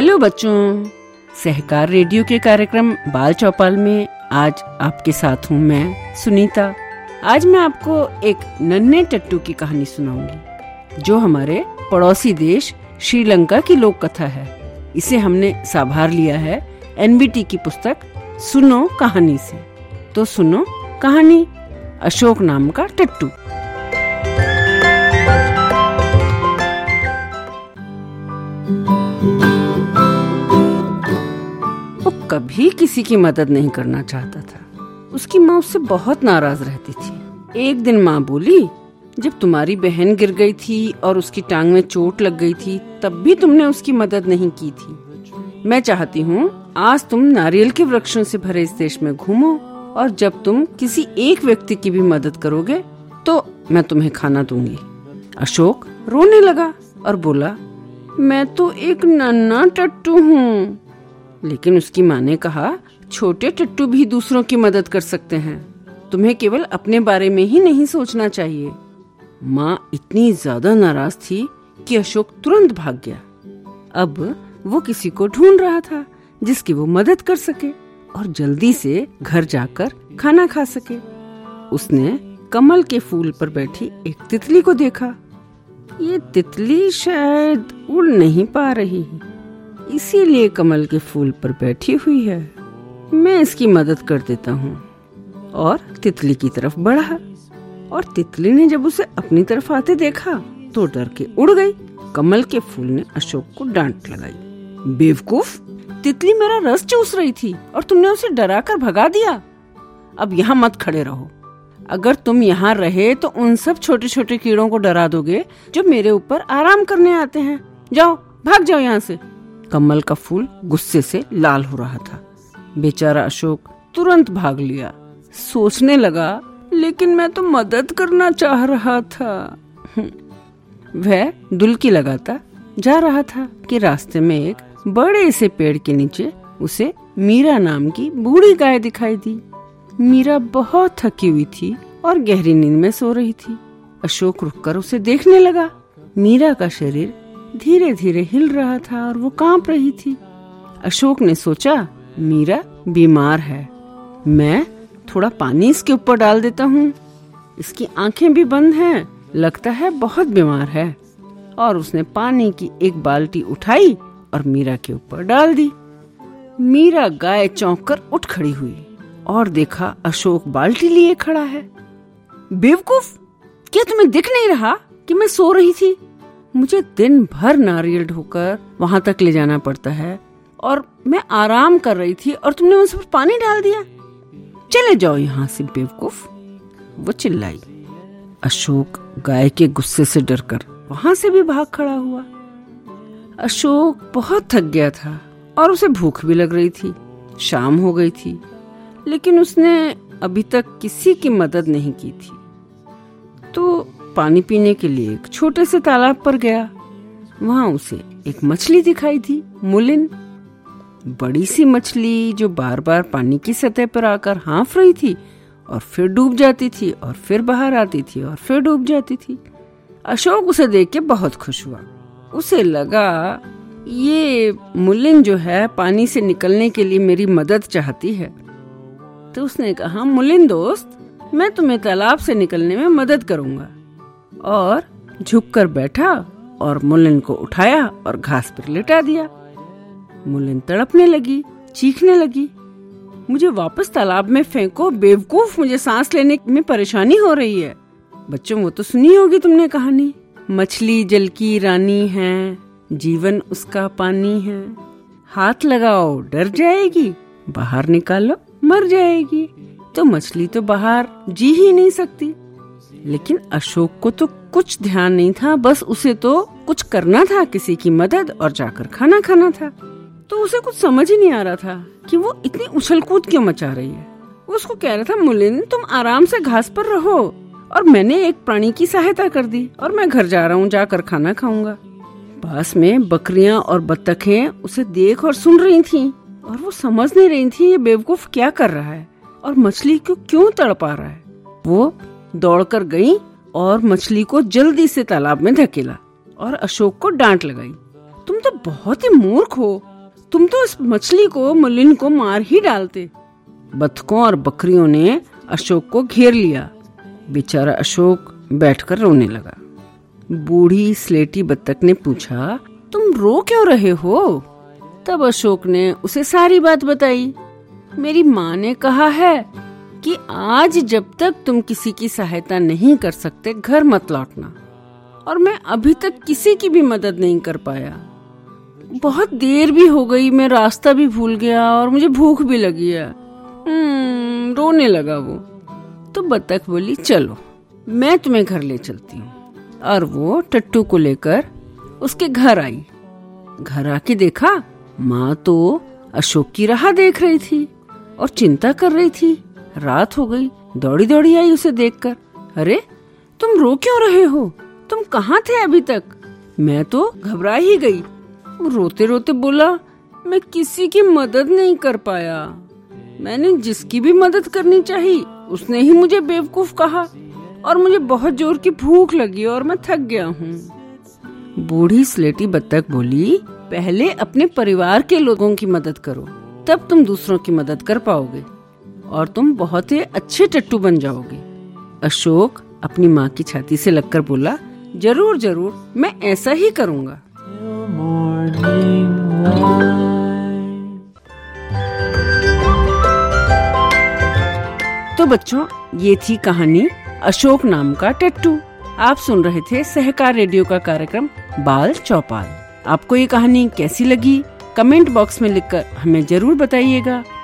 Hello बच्चों, सहकार radio के कार्यक्रम बाल चौपाल में आज आपके साथ हूँ मैं सुनीता। आज मैं आपको एक नन्हे टट्टू की कहानी सुनाऊँगी, जो हमारे पड़ोसी देश श्रीलंका की लोक कथा है। इसे हमने साभार लिया है एनबीटी की पुस्तक सुनो कहानी से। तो सुनो कहानी अशोक नाम का टट्टू। कभी किसी की मदद नहीं करना चाहता था। उसकी माँ उससे बहुत नाराज़ रहती थी। एक दिन माँ बोली, जब तुम्हारी बहन गिर गई थी और उसकी टांग में चोट लग गई थी, तब भी तुमने उसकी मदद नहीं की थी। मैं चाहती हूँ, आज तुम नारियल के वृक्षों से भरे इस देश में घूमो और जब तुम किसी एक व्यक्ति की भी मदद करोगे तो मैं तुम्हें खाना दूँगी। अशोक रोने लगा और बोला, मैं तो एक नन्ना टट्टू हूँ। लेकिन उसकी माँ ने कहा, छोटे टट्टू भी दूसरों की मदद कर सकते हैं। तुम्हें केवल अपने बारे में ही नहीं सोचना चाहिए। माँ इतनी ज़्यादा नाराज़ थी कि अशोक तुरंत भाग गया। अब वो किसी को ढूंढ रहा था, जिसकी वो मदद कर सके और जल्दी से घर जाकर खाना खा सके। उसने कमल के फूल पर बैठी एक तितली को देखा। ये तितली शायद उड़ नहीं पा रही इसीलिए कमल के फूल पर बैठी हुई है। मैं इसकी मदद कर देता हूँ। और तितली की तरफ़ बढ़ा। और तितली ने जब उसे अपनी तरफ़ आते देखा तो डर के उड़ गई। कमल के फूल ने अशोक को डांट लगाई। बेवकूफ़, तितली मेरा रस चूस रही थी और तुमने उसे डरा कर भगा दिया। अब यहाँ मत खड़े रहो। अगर तुम यहाँ रहे तो उन सब छोटे छोटे कीड़ों को डरा दोगे, जो मेरे ऊपर आराम करने आते हैं। जाओ, भाग जाओ यहाँ से। कमल का फूल गुस्से से लाल हो रहा था। बेचारा अशोक तुरंत भाग लिया। सोचने लगा, लेकिन मैं तो मदद करना चाह रहा था। हम्म। वह दुलकी लगाता जा रहा था कि रास्ते में एक बड़े से पेड़ के नीचे उसे मीरा नाम की बूढ़ी गाय दिखाई दी। मीरा बहुत थकी हुई थी और गहरी नींद में सो रही थी। अशोक रुककर उसे देखने लगा। मीरा का शरीर धीरे धीरे हिल रहा था और वो काँप रही थी। अशोक ने सोचा, मीरा बीमार है। मैं थोड़ा पानी इसके ऊपर डाल देता हूँ। इसकी आँखें भी बंद हैं। लगता है बहुत बीमार है। और उसने पानी की एक बाल्टी उठाई और मीरा के ऊपर डाल दी। मीरा गाय चौंक कर उठ खड़ी हुई और देखा अशोक बाल्टी लिए खड़ा है। बेवकूफ़! क्या तुम्हें दिख नहीं रहा कि मैं सो रही थी? मुझे दिन भर नारियल ढोकर वहाँ तक ले जाना पड़ता है और मैं आराम कर रही थी और तुमने उस पर पानी डाल दिया। चले जाओ यहाँ से, बेवकूफ़। वो चिल्लाई। अशोक गाय के गुस्से से डरकर वहाँ से भी भाग खड़ा हुआ। अशोक बहुत थक गया था और उसे भूख भी लग रही थी। शाम हो गई थी, लेकिन उसने अभी तक किसी की मदद नहीं की थी। तो पानी पीने के लिए एक छोटे से तालाब पर गया। वहाँ उसे एक मछली दिखाई थी मुलिन। बड़ी सी मछली जो बार बार पानी की सतह पर आकर हाँफ रही थी और फिर डूब जाती थी और फिर बाहर आती थी और फिर डूब जाती थी। अशोक उसे देख के बहुत खुश हुआ। उसे लगा, ये मुलिन जो है, पानी से निकलने के लिए मेरी मदद चाहती है। तो उसने कहा, मुलिन दोस्त, मैं तुम्हें तालाब से निकलने में मदद करूँगा। और झुककर बैठा और मुलिन को उठाया और घास पर लेटा दिया। मुलिन तड़पने लगी, चीखने लगी। मुझे वापस तालाब में फेंको, बेवकूफ़ मुझे सांस लेने में परेशानी हो रही है। बच्चों, वो तो सुनी होगी तुमने कहानी। मछली, जल की रानी है, जीवन उसका पानी है। हाथ लगाओ, डर जाएगी, बाहर निकालो, मर जाएगी। तो मछली तो बाहर जी ही नहीं सकती। लेकिन अशोक को तो कुछ ध्यान नहीं था, बस उसे तो कुछ करना था, किसी की मदद और जाकर खाना खाना था। तो उसे कुछ समझ ही नहीं आ रहा था कि वो इतनी उछल कूद क्यों मचा रही है। वो उसको कह रहा था मुलिन तुम आराम से घास पर रहो और मैंने एक प्राणी की सहायता कर दी और मैं घर जा रहा हूँ, जाकर खाना खाऊँगा। पास में बकरियाँ और बत्तखें उसे देख और सुन रही थीं और वो समझ नहीं रही थी ये बेवकूफ़ क्या कर रहा है और मछली को क्यों तड़पा रहा है। वो दौड़कर गई और मछली को जल्दी से तालाब में धकेला और अशोक को डांट लगाई। तुम तो बहुत ही मूर्ख हो। तुम तो इस मछली को, मलिन को मार ही डालते। बतखों और बकरियों ने अशोक को घेर लिया। बेचारा अशोक बैठकर रोने लगा। बूढ़ी स्लेटी बत्तख ने पूछा, तुम रो क्यों रहे हो? तब अशोक ने उसे सारी बात बताई। मेरी माँ ने कहा है कि आज जब तक तुम किसी की सहायता नहीं कर सकते घर मत लौटना। और मैं अभी तक किसी की भी मदद नहीं कर पाया। बहुत देर भी हो गई मैं रास्ता भी भूल गया और मुझे भूख भी लगी है। हम्म, रोने लगा वो। तो बतख बोली चलो मैं तुम्हें घर ले चलती हूँ। और वो टट्टू को लेकर उसके घर आई। घर आके देखा माँ तो अशोक की राह देख रही थी और चिंता कर रही थी। रात हो गई दौड़ी दौड़ी आई उसे देखकर। अरे, तुम रो क्यों रहे हो? तुम कहाँ थे अभी तक? मैं तो घबरा ही गई। रोते रोते बोला, मैं किसी की मदद नहीं कर पाया। मैंने जिसकी भी मदद करनी चाहिए उसने ही मुझे बेवकूफ़ कहा और मुझे बहुत ज़ोर की भूख लगी और मैं थक गया हूँ। बूढ़ी स्लेटी बत्तख बोली, पहले अपने परिवार के लोगों की मदद करो, तब तुम दूसरों की मदद कर पाओगे। और तुम बहुत ही अच्छे टट्टू बन जाओगे। अशोक अपनी माँ की छाती से लगकर बोला, ज़रूर ज़रूर, मैं ऐसा ही करूँगा। तो बच्चों, ये थी कहानी अशोक नाम का टट्टू। आप सुन रहे थे सहकार रेडियो का कार्यक्रम बाल चौपाल। आपको ये कहानी कैसी लगी? कमेंट बॉक्स में लिखकर हमें ज़रूर बताइएगा।